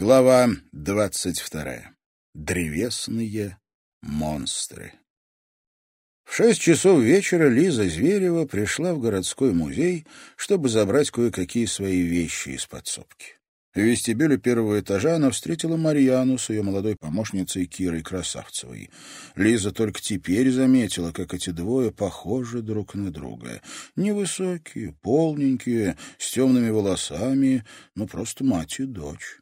Глава двадцать вторая. Древесные монстры. В шесть часов вечера Лиза Зверева пришла в городской музей, чтобы забрать кое-какие свои вещи из подсобки. В вестибюле первого этажа она встретила Марьяну с ее молодой помощницей Кирой Красавцевой. Лиза только теперь заметила, как эти двое похожи друг на друга. Невысокие, полненькие, с темными волосами, ну просто мать и дочь.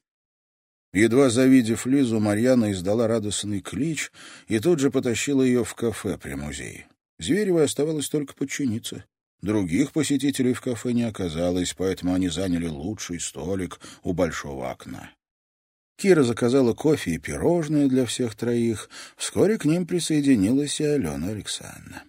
Едва завидев Лизу, Марьяна издала радостный клич и тут же потащила ее в кафе при музее. Зверевой оставалось только подчиниться. Других посетителей в кафе не оказалось, поэтому они заняли лучший столик у большого окна. Кира заказала кофе и пирожные для всех троих. Вскоре к ним присоединилась и Алена Александровна.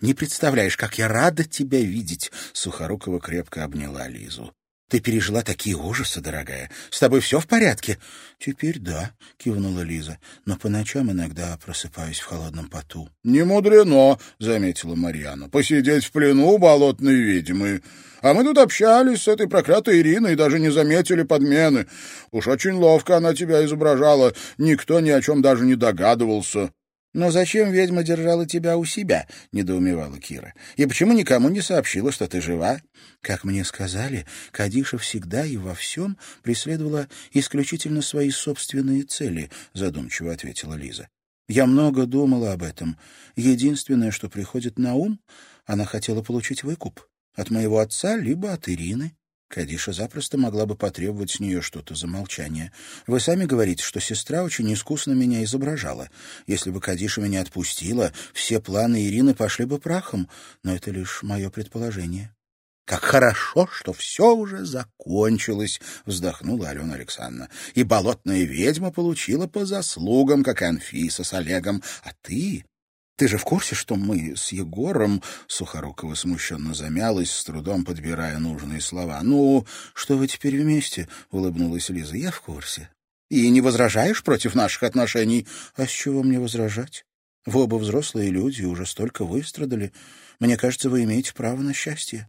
«Не представляешь, как я рада тебя видеть!» Сухорукова крепко обняла Лизу. Ты пережила такие ужасы, дорогая. С тобой все в порядке? Теперь да, кивнула Лиза. Но по ночам иногда просыпаюсь в холодном поту. Не мудрено, заметила Марьяна. Посидеть в плену болотной ведьмы. А мы тут общались с этой проклятой Ириной и даже не заметили подмены. Уж очень ловко она тебя изображала. Никто ни о чем даже не догадывался. «Но зачем ведьма держала тебя у себя?» — недоумевала Кира. «И почему никому не сообщила, что ты жива?» «Как мне сказали, Кадиша всегда и во всем преследовала исключительно свои собственные цели», — задумчиво ответила Лиза. «Я много думала об этом. Единственное, что приходит на ум, она хотела получить выкуп. От моего отца, либо от Ирины. Кадиша запросто могла бы потребовать с нее что-то за молчание. Вы сами говорите, что сестра очень искусно меня изображала. Если бы Кадиша меня отпустила, все планы Ирины пошли бы прахом, но это лишь мое предположение. — Как хорошо, что все уже закончилось, — вздохнула Алена Александровна. — И болотная ведьма получила по заслугам, как Анфиса с Олегом. А ты ты же в курсе, что мы с Егором...» Сухорукова смущенно замялась, с трудом подбирая нужные слова. «Ну, что вы теперь вместе?» — улыбнулась Лиза. «Я в курсе». «И не возражаешь против наших отношений?» «А с чего мне возражать? Вы оба взрослые люди уже столько выстрадали. Мне кажется, вы имеете право на счастье».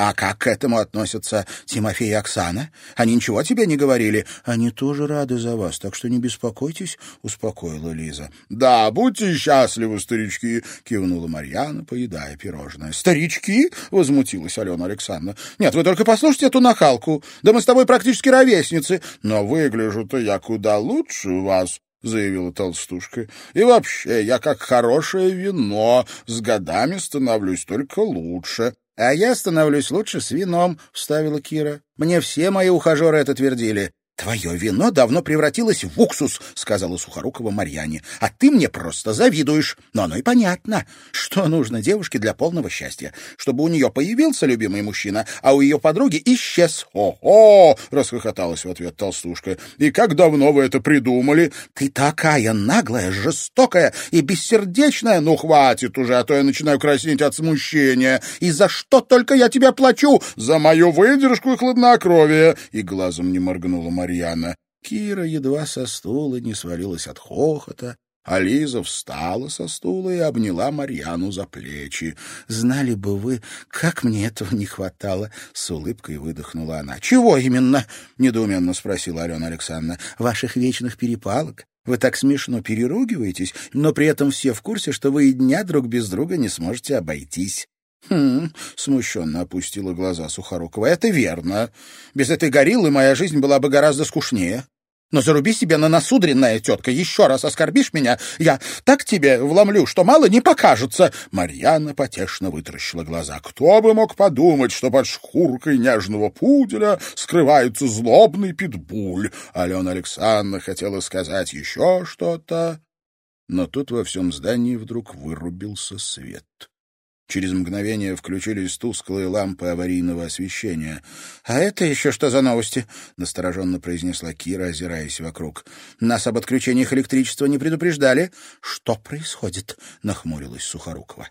А как к этому относятся Тимофей и Оксана? Они ничего тебе не говорили? Они тоже рады за вас, так что не беспокойтесь, успокоила Лиза. Да, будьте счастливы, старички, кивнула Марьяна, поедая пирожное. Старички? возмутилась Алена Александровна. Нет, вы только послушайте эту нахалку. Да мы с тобой практически ровесницы. Но выгляжу-то я куда лучше вас. — заявила толстушка. — И вообще, я как хорошее вино, с годами становлюсь только лучше. «А я становлюсь лучше с вином», — вставила Кира. «Мне все мои ухажеры это твердили. «Твое вино давно превратилось в уксус», — сказала Сухорукова Марьяне. «А ты мне просто завидуешь. Но оно и понятно. Что нужно девушке для полного счастья? Чтобы у нее появился любимый мужчина, а у ее подруги исчез». «О-о!» — расхохоталась в ответ толстушка. «И как давно вы это придумали?» «Ты такая наглая, жестокая и бессердечная. Ну, хватит уже, а то я начинаю краснеть от смущения. И за что только я тебя плачу? За мою выдержку и хладнокровие!» И глазом не моргнула Марьяна. Марьяна. Кира едва со стула не свалилась от хохота, а Лиза встала со стула и обняла Марьяну за плечи. «Знали бы вы, как мне этого не хватало!» — с улыбкой выдохнула она. «Чего именно?» — недоуменно спросила Алена Александровна. «Ваших вечных перепалок. Вы так смешно переругиваетесь, но при этом все в курсе, что вы и дня друг без друга не сможете обойтись». «Хм...» — смущенно опустила глаза Сухорукова. «Это верно. Без этой гориллы моя жизнь была бы гораздо скучнее. Но заруби себе на носу, тетка, еще раз оскорбишь меня, я так тебе вломлю, что мало не покажется. Марьяна потешно вытаращила глаза. Кто бы мог подумать, что под шкуркой нежного пуделя скрывается злобный питбуль? Алена Александровна хотела сказать еще что-то, но тут во всем здании вдруг вырубился свет. Через мгновение включились тусклые лампы аварийного освещения. «А это еще что за новости?» — настороженно произнесла Кира, озираясь вокруг. «Нас об отключениях электричества не предупреждали». «Что происходит?» — нахмурилась Сухорукова.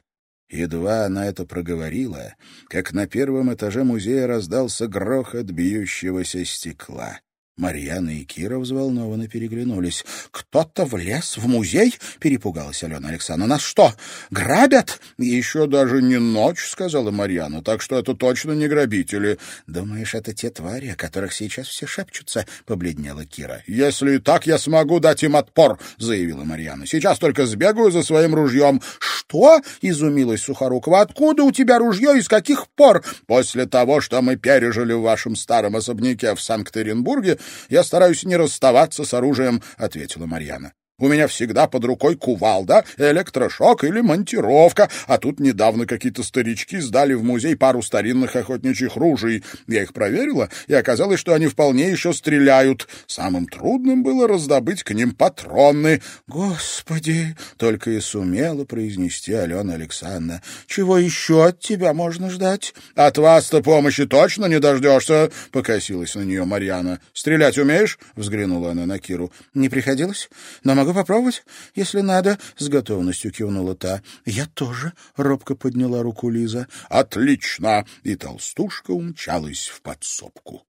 Едва она это проговорила, как на первом этаже музея раздался грохот бьющегося стекла. Марьяна и Кира взволнованно переглянулись. «Кто-то влез в музей?» — перепугалась Алена Александровна. «Нас что, грабят?» «Еще даже не ночь», — сказала Марьяна, «так что это точно не грабители». «Думаешь, это те твари, о которых сейчас все шепчутся?» — побледнела Кира. «Если так, я смогу дать им отпор», — заявила Марьяна. «Сейчас только сбегаю за своим ружьем». «Что?» — изумилась Сухорукова. «Откуда у тебя ружье и с каких пор?» «После того, что мы пережили в вашем старом особняке в Санкт-Петербурге, я стараюсь не расставаться с оружием, — ответила Марьяна. У меня всегда под рукой кувалда, электрошок или монтировка, а тут недавно какие-то старички сдали в музей пару старинных охотничьих ружей. Я их проверила, и оказалось, что они вполне еще стреляют. Самым трудным было раздобыть к ним патроны. «Господи!» — только и сумела произнести Алена Александровна. «Чего еще от тебя можно ждать?» «От вас-то помощи точно не дождешься!» — покосилась на нее Марьяна. «Стрелять умеешь?» — взглянула она на Киру. «Не приходилось, но могу Могу попробовать, если надо, — с готовностью кивнула та. — Я тоже, — робко подняла руку Лиза. — Отлично! И толстушка умчалась в подсобку.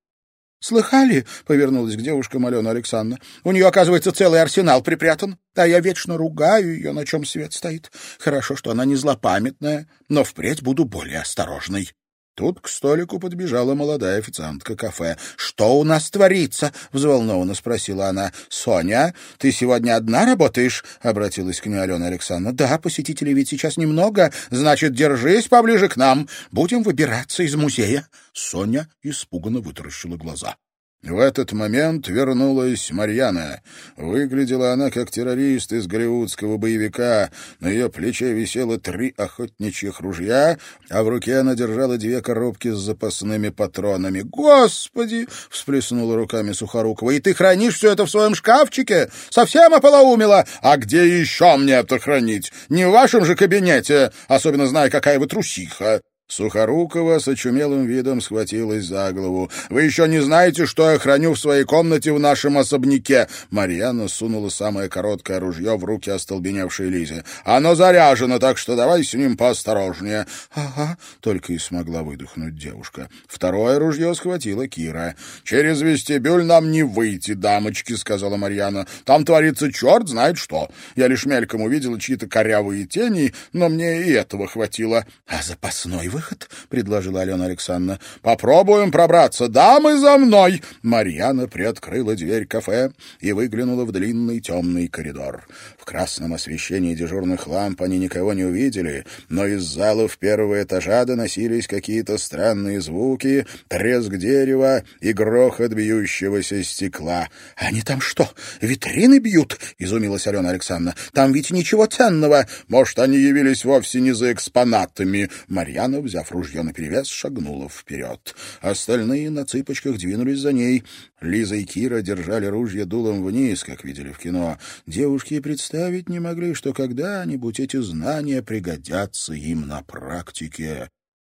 «Слыхали?» — повернулась к девушкам Алена Александровна. «У нее, оказывается, целый арсенал припрятан. А я вечно ругаю ее, на чем свет стоит. Хорошо, что она не злопамятная, но впредь буду более осторожной». Тут к столику подбежала молодая официантка кафе. «Что у нас творится?» — взволнованно спросила она. «Соня, ты сегодня одна работаешь?» — обратилась к ней Алена Александровна. «Да, посетителей ведь сейчас немного. Значит, держись поближе к нам. Будем выбираться из музея». Соня испуганно вытаращила глаза. В этот момент вернулась Марьяна. Выглядела она как террорист из голливудского боевика. На ее плече висело три охотничьих ружья, а в руке она держала две коробки с запасными патронами. «Господи!» — всплеснула руками Сухорукова. «И ты хранишь все это в своем шкафчике? Совсем ополоумела? А где еще мне это хранить? Не в вашем же кабинете, особенно зная, какая вы трусиха!» Сухорукова с очумелым видом схватилась за голову. «Вы еще не знаете, что я храню в своей комнате в нашем особняке?» Марьяна сунула самое короткое ружье в руки остолбеневшей Лизе. «Оно заряжено, так что давай с ним поосторожнее». «Ага», — только и смогла выдохнуть девушка. Второе ружье схватила Кира. «Через вестибюль нам не выйти, дамочки», — сказала Марьяна. «Там творится черт знает что. Я лишь мельком увидела чьи-то корявые тени, но мне и этого хватило». «А запасной вы выход?» — предложила Алена Александровна. «Попробуем пробраться. Дамы, за мной!» Марьяна приоткрыла дверь кафе и выглянула в длинный темный коридор. В красном освещении дежурных ламп они никого не увидели, но из залов первого этажа доносились какие-то странные звуки, треск дерева и грохот бьющегося стекла. «Они там что, витрины бьют?» — изумилась Алена Александровна. «Там ведь ничего ценного!» «Может, они явились вовсе не за экспонатами?» Марьяна взяв ружье наперевес, шагнула вперед. Остальные на цыпочках двинулись за ней. Лиза и Кира держали ружья дулом вниз, как видели в кино. Девушки и представить не могли, что когда-нибудь эти знания пригодятся им на практике.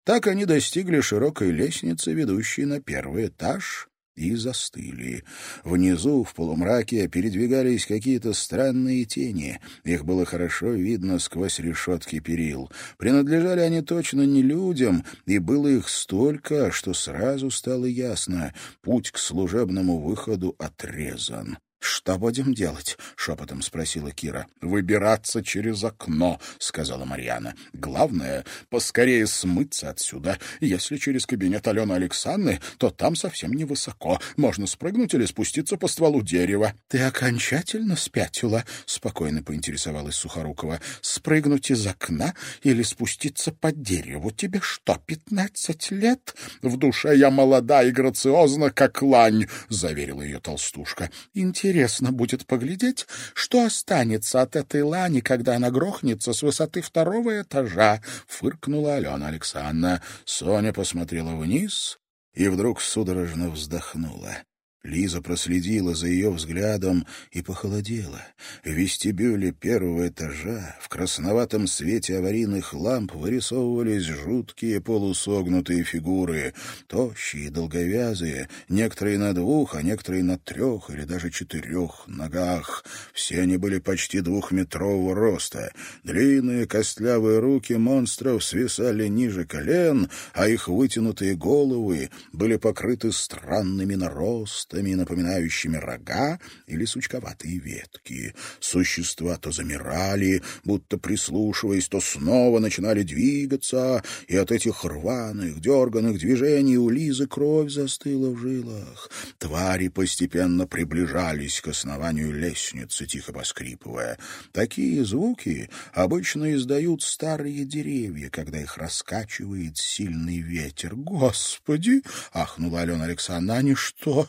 Так они достигли широкой лестницы, ведущей на первый этаж, и застыли. Внизу, в полумраке, передвигались какие-то странные тени. Их было хорошо видно сквозь решетки перил. Принадлежали они точно не людям, и было их столько, что сразу стало ясно — путь к служебному выходу отрезан. «Что будем делать?» — шепотом спросила Кира. «Выбираться через окно», — сказала Марьяна. «Главное, поскорее смыться отсюда. Если через кабинет Алены Александры, то там совсем невысоко. Можно спрыгнуть или спуститься по стволу дерева». «Ты окончательно спятила?» — спокойно поинтересовалась Сухорукова. «Спрыгнуть из окна или спуститься под дереву? Тебе что, пятнадцать лет?» «В душе я молода и грациозна, как лань», — заверила ее толстушка. «Интересно» интересно будет поглядеть, что останется от этой лани, когда она грохнется с высоты второго этажа, — фыркнула Алена Александровна. Соня посмотрела вниз и вдруг судорожно вздохнула. Лиза проследила за ее взглядом и похолодела. В вестибюле первого этажа в красноватом свете аварийных ламп вырисовывались жуткие полусогнутые фигуры, тощие, долговязые, некоторые на двух, а некоторые на трех или даже четырех ногах. Все они были почти двухметрового роста. Длинные костлявые руки монстров свисали ниже колен, а их вытянутые головы были покрыты странными наростами наростами, напоминающими рога или сучковатые ветки. Существа то замирали, будто прислушиваясь, то снова начинали двигаться, и от этих рваных, дерганных движений у Лизы кровь застыла в жилах. Твари постепенно приближались к основанию лестницы, тихо поскрипывая. Такие звуки обычно издают старые деревья, когда их раскачивает сильный ветер. «Господи!» — ахнула Алена Александровна. «Они что,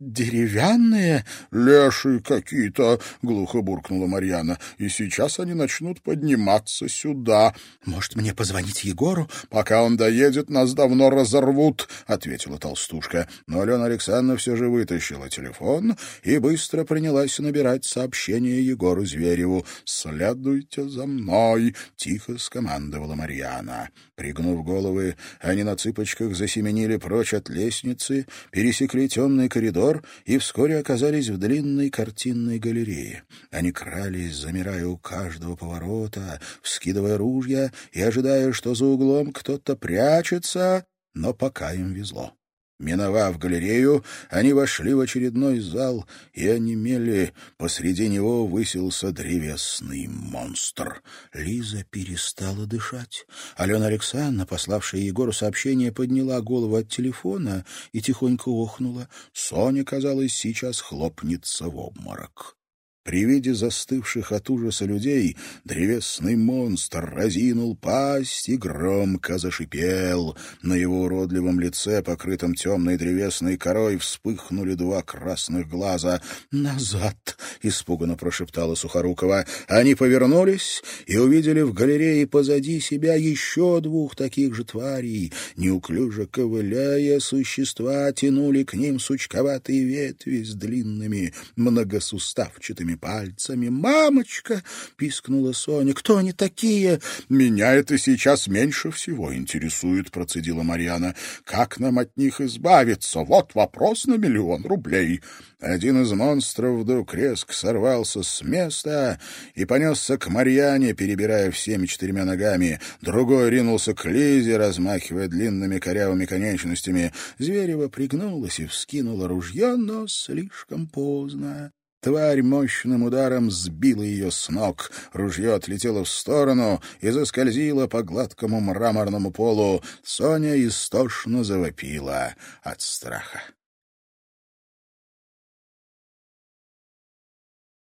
«Деревянные?» «Леши какие-то!» — глухо буркнула Марьяна. «И сейчас они начнут подниматься сюда». «Может, мне позвонить Егору?» «Пока он доедет, нас давно разорвут», — ответила толстушка. Но Алена Александровна все же вытащила телефон и быстро принялась набирать сообщение Егору Звереву. «Следуйте за мной!» — тихо скомандовала Марьяна. Пригнув головы, они на цыпочках засеменили прочь от лестницы, пересекли темный коридор, коридор и вскоре оказались в длинной картинной галерее. Они крались, замирая у каждого поворота, вскидывая ружья и ожидая, что за углом кто-то прячется, но пока им везло. Миновав галерею, они вошли в очередной зал и онемели. Посреди него высился древесный монстр. Лиза перестала дышать. Алена Александровна, пославшая Егору сообщение, подняла голову от телефона и тихонько охнула. Соня, казалось, сейчас хлопнется в обморок. При виде застывших от ужаса людей древесный монстр разинул пасть и громко зашипел. На его уродливом лице, покрытом темной древесной корой, вспыхнули два красных глаза. «Назад!» — испуганно прошептала Сухорукова. Они повернулись и увидели в галерее позади себя еще двух таких же тварей. Неуклюже ковыляя, существа тянули к ним сучковатые ветви с длинными многосуставчатыми большими пальцами. «Мамочка!» — пискнула Соня. «Кто они такие?» «Меня это сейчас меньше всего интересует», — процедила Марьяна. «Как нам от них избавиться? Вот вопрос на миллион рублей». Один из монстров вдруг резко сорвался с места и понесся к Марьяне, перебирая всеми четырьмя ногами. Другой ринулся к Лизе, размахивая длинными корявыми конечностями. Зверева пригнулась и вскинула ружье, но слишком поздно. Тварь мощным ударом сбила ее с ног. Ружье отлетело в сторону и заскользило по гладкому мраморному полу. Соня истошно завопила от страха.